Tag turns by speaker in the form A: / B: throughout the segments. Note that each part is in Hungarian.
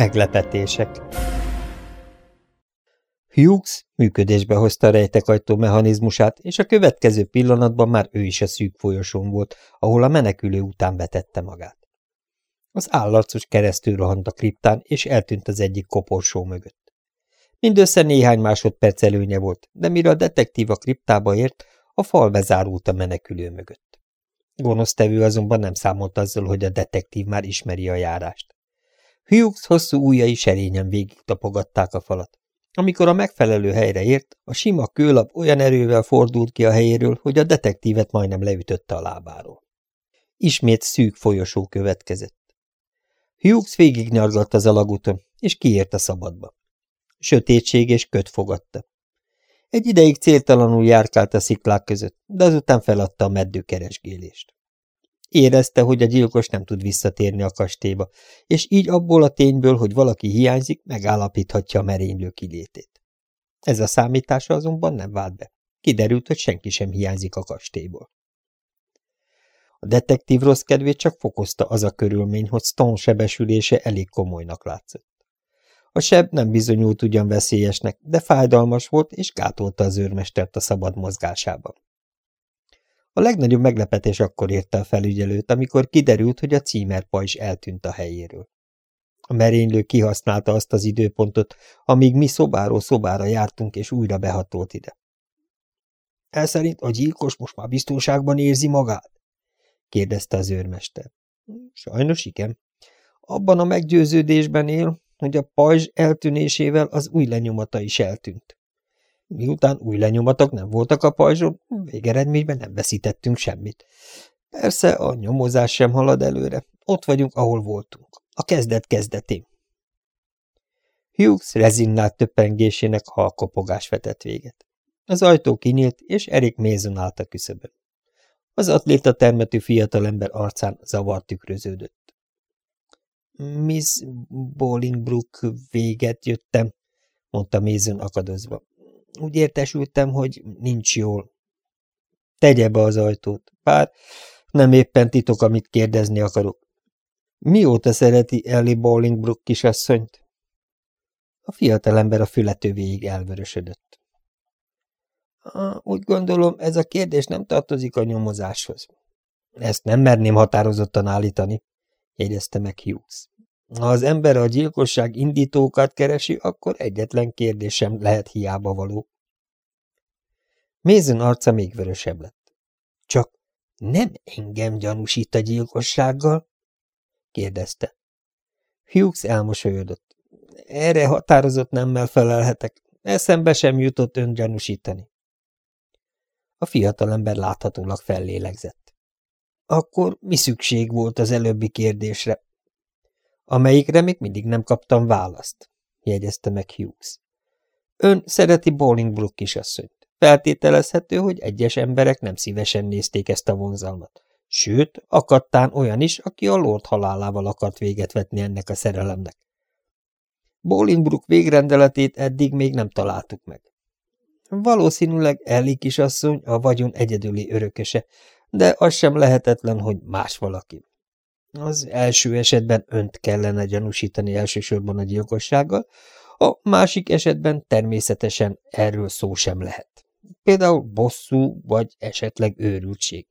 A: Meglepetések Hughes működésbe hozta a rejtekajtó mechanizmusát, és a következő pillanatban már ő is a szűk folyosón volt, ahol a menekülő után vetette magát. Az állarcos keresztül rohant a kriptán, és eltűnt az egyik koporsó mögött. Mindössze néhány másodperc előnye volt, de mire a detektív a kriptába ért, a fal bezárult a menekülő mögött. Gonosztevő azonban nem számolt azzal, hogy a detektív már ismeri a járást. Hughes hosszú ujjai serényen végig tapogatták a falat. Amikor a megfelelő helyre ért, a sima kőlap olyan erővel fordult ki a helyéről, hogy a detektívet majdnem leütötte a lábáról. Ismét szűk folyosó következett. Hughes végignyargalt az alagúton, és kiért a szabadba. Sötétség és köt fogadta. Egy ideig céltalanul járkált a sziklák között, de azután feladta a meddőkeresgélést. Érezte, hogy a gyilkos nem tud visszatérni a kastélyba, és így abból a tényből, hogy valaki hiányzik, megállapíthatja a merénylő kilétét. Ez a számítása azonban nem vált be. Kiderült, hogy senki sem hiányzik a kastélyból. A detektív rossz kedvét csak fokozta az a körülmény, hogy Stone sebesülése elég komolynak látszott. A seb nem bizonyult ugyan veszélyesnek, de fájdalmas volt, és gátolta az őrmestert a szabad mozgásában. A legnagyobb meglepetés akkor érte a felügyelőt, amikor kiderült, hogy a címerpajzs eltűnt a helyéről. A merénylő kihasználta azt az időpontot, amíg mi szobáról szobára jártunk, és újra behatolt ide. El szerint a gyilkos most már biztonságban érzi magát? kérdezte az őrmester. Sajnos igen. Abban a meggyőződésben él, hogy a pajzs eltűnésével az új lenyomata is eltűnt. Miután új lenyomatok nem voltak a pajzson, végeredményben nem veszítettünk semmit. Persze a nyomozás sem halad előre. Ott vagyunk, ahol voltunk. A kezdet kezdetén. Hughes rezinnált töppengésének halkopogás vetett véget. Az ajtó kinyílt, és Erik Mason állt a küszöbön. Az atléta termetű fiatalember arcán zavar tükröződött. Miss Bolingbrook véget jöttem, mondta Mason akadozva. Úgy értesültem, hogy nincs jól. Tegye be az ajtót, bár nem éppen titok, amit kérdezni akarok. Mióta szereti Ellie Bolingbrook kisasszonyt? A fiatalember a fületővéig elvörösödött. Úgy gondolom, ez a kérdés nem tartozik a nyomozáshoz. Ezt nem merném határozottan állítani, jegyezte meg Hughes. Ha az ember a gyilkosság indítókat keresi, akkor egyetlen kérdés sem lehet hiába való. Mézen arca még vörösebb lett. Csak nem engem gyanúsít a gyilkossággal? kérdezte. Hughes elmosolyodott. Erre határozott nemmel felelhetek. Eszembe sem jutott ön gyanúsítani. A fiatalember láthatólag fellélegzett. Akkor mi szükség volt az előbbi kérdésre? Amelyikre még mindig nem kaptam választ, jegyezte meg Hughes. Ön szereti Bolingbrook kisasszonyt. Feltételezhető, hogy egyes emberek nem szívesen nézték ezt a vonzalmat. Sőt, akadtán olyan is, aki a Lord halálával akart véget vetni ennek a szerelemnek. Bolingbrook végrendeletét eddig még nem találtuk meg. Valószínűleg Ellie kisasszony a vagyon egyedüli örököse, de az sem lehetetlen, hogy más valaki. Az első esetben önt kellene gyanúsítani elsősorban a gyilkossággal, a másik esetben természetesen erről szó sem lehet. Például bosszú, vagy esetleg őrültség.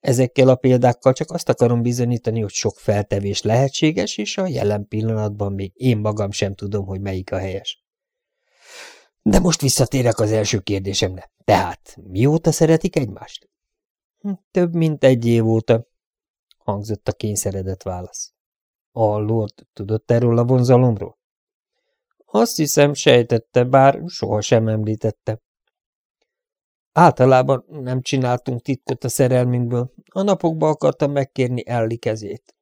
A: Ezekkel a példákkal csak azt akarom bizonyítani, hogy sok feltevés lehetséges, és a jelen pillanatban még én magam sem tudom, hogy melyik a helyes. De most visszatérek az első kérdésemre. Tehát, mióta szeretik egymást? Hm, több mint egy év óta, hangzott a kényszeredett válasz. A Lord tudott erről a vonzalomról? Azt hiszem, sejtette, bár sohasem említette. Általában nem csináltunk titkot a szerelmünkből. A napokban akartam megkérni Elli kezét.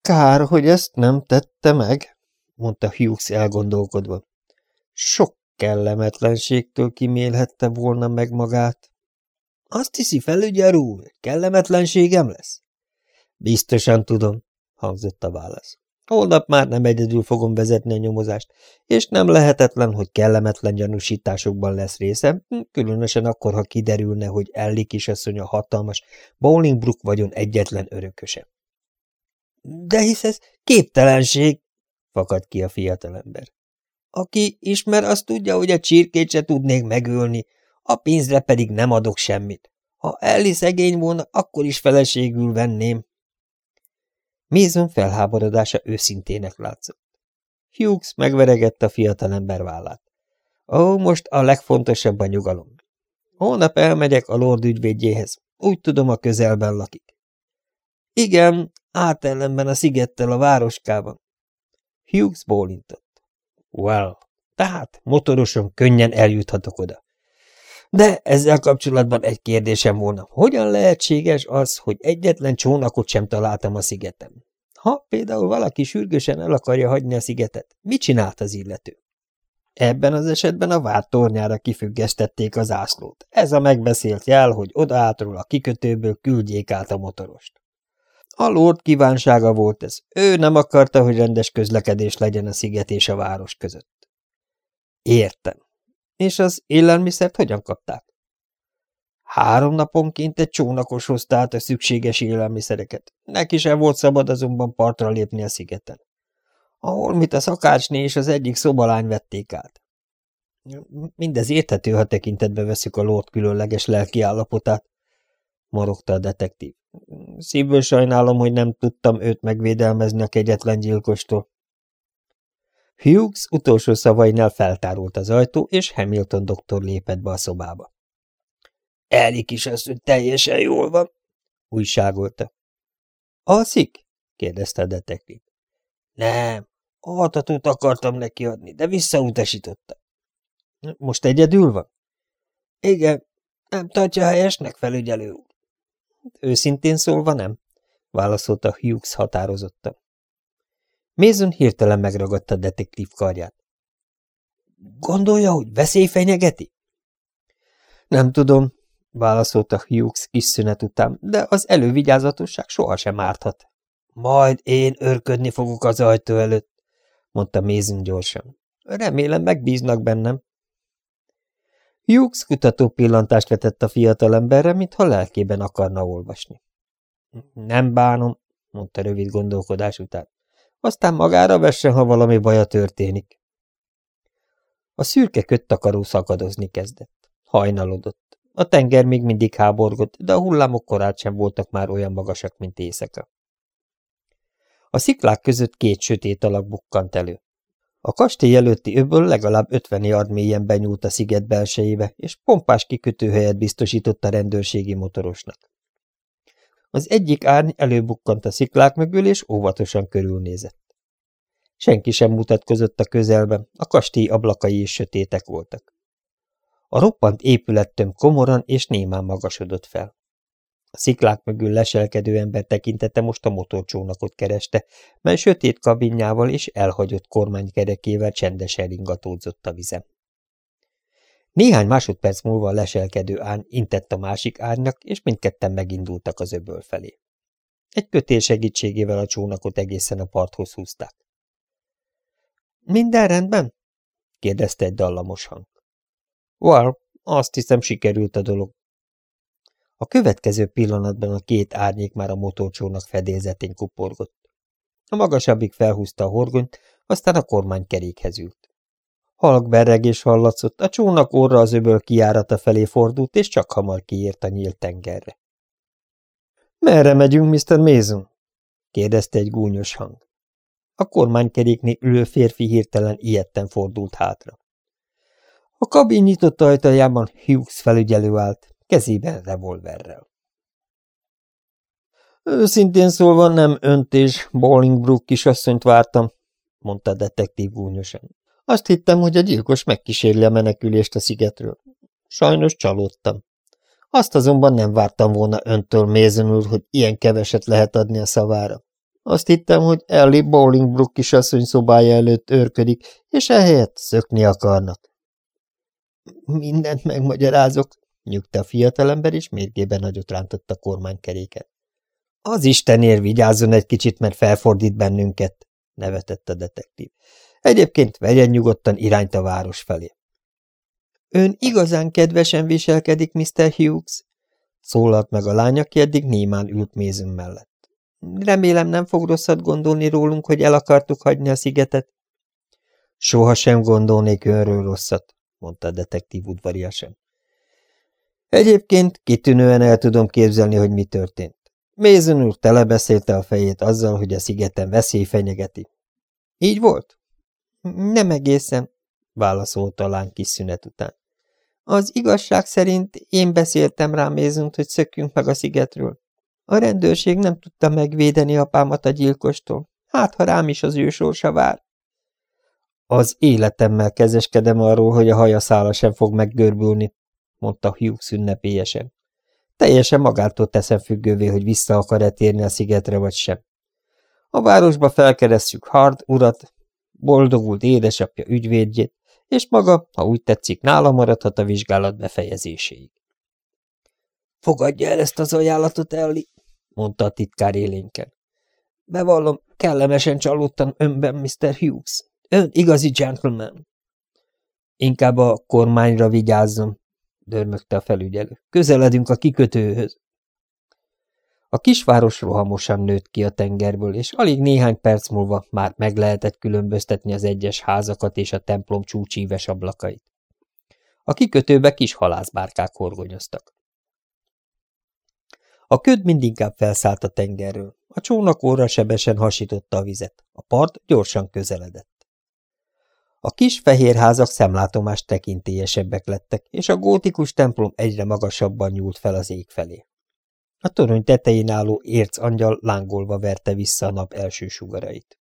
A: Kár, hogy ezt nem tette meg, mondta Hughes elgondolkodva. Sok kellemetlenségtől kimélhette volna meg magát. Azt hiszi felügyel úr, kellemetlenségem lesz? Biztosan tudom, hangzott a válasz. Holnap már nem egyedül fogom vezetni a nyomozást, és nem lehetetlen, hogy kellemetlen gyanúsításokban lesz részem, különösen akkor, ha kiderülne, hogy Ellie kisasszony a hatalmas Bolingbrook vagyon egyetlen örököse. De hisz ez képtelenség, fakad ki a fiatalember. Aki ismer, az tudja, hogy a csirkét se tudnék megölni, a pénzre pedig nem adok semmit. Ha Ellie szegény volna, akkor is feleségül venném. Mézon felháborodása őszintének látszott. Hughes megveregette a fiatalember vállát. Ó, most a legfontosabb a nyugalom. Holnap elmegyek a lord ügyvédjéhez. Úgy tudom, a közelben lakik. Igen, átellenben a szigettel a városkában. Hughes bólintott. Well, tehát motoroson könnyen eljuthatok oda. De ezzel kapcsolatban egy kérdésem volna. Hogyan lehetséges az, hogy egyetlen csónakot sem találtam a szigeten? Ha például valaki sürgősen el akarja hagyni a szigetet, mit csinált az illető? Ebben az esetben a várt tornyára kifüggesztették az ászlót. Ez a megbeszélt jel, hogy odaátról a kikötőből küldjék át a motorost. A lord kívánsága volt ez. Ő nem akarta, hogy rendes közlekedés legyen a sziget és a város között. Értem. És az élelmiszert hogyan kapták? Három naponként egy csónakos hozta át a szükséges élelmiszereket. Neki sem volt szabad azonban partra lépni a szigeten. Ahol mit a szakácsné és az egyik szobalány vették át. Mindez érthető, ha tekintetbe veszük a lord különleges lelkiállapotát, morogta a detektív. Szívből sajnálom, hogy nem tudtam őt megvédelmezni a kegyetlen gyilkostól. Hughes utolsó szavainál feltárult az ajtó, és Hamilton doktor lépett be a szobába. Azt, hogy teljesen jól van, újságolta. Alszik? kérdezte a detektív. Nem, hatatót akartam neki adni, de visszautasította. Most egyedül van? Igen, nem tartja helyesnek, felügyelő úr. Őszintén szólva nem, válaszolta Hughes határozottan. Mason hirtelen megragadta a detektív karját. Gondolja, hogy veszély fenyegeti? Nem tudom, válaszolta Hughes kis szünet után, de az elővigyázatosság sohasem árthat. Majd én örködni fogok az ajtó előtt, mondta Mason gyorsan. Remélem megbíznak bennem. Hughes kutató pillantást vetett a fiatalemberre, mintha lelkében akarna olvasni. Nem bánom, mondta rövid gondolkodás után. Aztán magára vessen, ha valami baja történik. A szürke köttakaró szakadozni kezdett. Hajnalodott. A tenger még mindig háborgott, de a hullámok korát sem voltak már olyan magasak, mint éjszaka. A sziklák között két sötét alak bukkant elő. A kastély előtti öbből legalább ötven yard mélyen benyúlt a sziget belsejébe, és pompás kikötőhelyet biztosított a rendőrségi motorosnak. Az egyik árny előbukkant a sziklák mögül, és óvatosan körülnézett. Senki sem mutatkozott a közelben, a kastély ablakai is sötétek voltak. A roppant épülettöm komoran és némán magasodott fel. A sziklák mögül leselkedő ember tekintete most a motorcsónakot kereste, mely sötét kabinjával és elhagyott kormánykerekével csendesen ringatódzott a vizem. Néhány másodperc múlva a leselkedő ány intett a másik árnynak, és mindketten megindultak az öböl felé. Egy kötél segítségével a csónakot egészen a parthoz húzták. – Minden rendben? – kérdezte egy dallamos hang. – Well, azt hiszem sikerült a dolog. A következő pillanatban a két árnyék már a motorcsónak fedélzetén kuporgott. A magasabbik felhúzta a horgonyt, aztán a kormány kerékhez ült. Halk berregés hallatszott, a csónak orra az öböl kiárata felé fordult, és csak hamar kiért a nyílt tengerre. – Merre megyünk, Mr. Mason? – kérdezte egy gúnyos hang. A kormánykeréknél ülő férfi hirtelen ilyetten fordult hátra. A kabin nyitott ajtajában Hughes felügyelő állt, kezében revolverrel. Őszintén szólva nem önt és Bolingbrook kisasszonyt vártam, mondta detektív gúnyosan. Azt hittem, hogy a gyilkos megkísérli a menekülést a szigetről. Sajnos csalódtam. Azt azonban nem vártam volna öntől, Mason úr, hogy ilyen keveset lehet adni a szavára. Azt hittem, hogy Ellie Bolingbrook kisasszony szobája előtt őrködik, és ehelyett szökni akarnak. Mindent megmagyarázok, nyugta a fiatalember, és mérgében nagyot rántott a kormánykeréket. Az Istenért vigyázzon egy kicsit, mert felfordít bennünket, nevetett a detektív. Egyébként vegyen nyugodtan irányt a város felé. Ön igazán kedvesen viselkedik, Mr. Hughes? Szólalt meg a lány, aki eddig némán ült mézünk mellett. Remélem nem fog rosszat gondolni rólunk, hogy el akartuk hagyni a szigetet. Soha sem gondolnék önről rosszat, mondta a detektív udvariasan. Egyébként kitűnően el tudom képzelni, hogy mi történt. Mézen úr telebeszélte a fejét azzal, hogy a szigeten veszély fenyegeti. Így volt? Nem egészen, válaszolta a lány kis szünet után. Az igazság szerint én beszéltem rá Mézunt, hogy szökkünk meg a szigetről. A rendőrség nem tudta megvédeni apámat a gyilkostól. Hát, ha rám is az ő sorsa vár. Az életemmel kezeskedem arról, hogy a haja szála sem fog meggörbülni, mondta Hughes ünnepélyesen. Teljesen magától teszem függővé, hogy vissza akar-e térni a szigetre, vagy sem. A városba felkeresszük Hard urat, boldogult édesapja ügyvédjét, és maga, ha úgy tetszik, nála maradhat a vizsgálat befejezéséig. Fogadja el ezt az ajánlatot, Ellie, mondta a titkár élénken. Bevallom, kellemesen csalódtam önben, Mr. Hughes. Ön igazi gentleman. Inkább a kormányra vigyázzon, dörmögte a felügyelő. Közeledünk a kikötőhöz. A kisváros rohamosan nőtt ki a tengerből, és alig néhány perc múlva már meg lehetett különböztetni az egyes házakat és a templom csúcsíves ablakait. A kikötőbe kis halászbárkák horgonyoztak. A köd mindinkább felszállt a tengerről. A csónak óra sebesen hasította a vizet. A part gyorsan közeledett. A kis fehér házak szemlátomást tekintélyesebbek lettek, és a gótikus templom egyre magasabban nyúlt fel az ég felé. A torony tetején álló érc angyal lángolva verte vissza a nap első sugarait.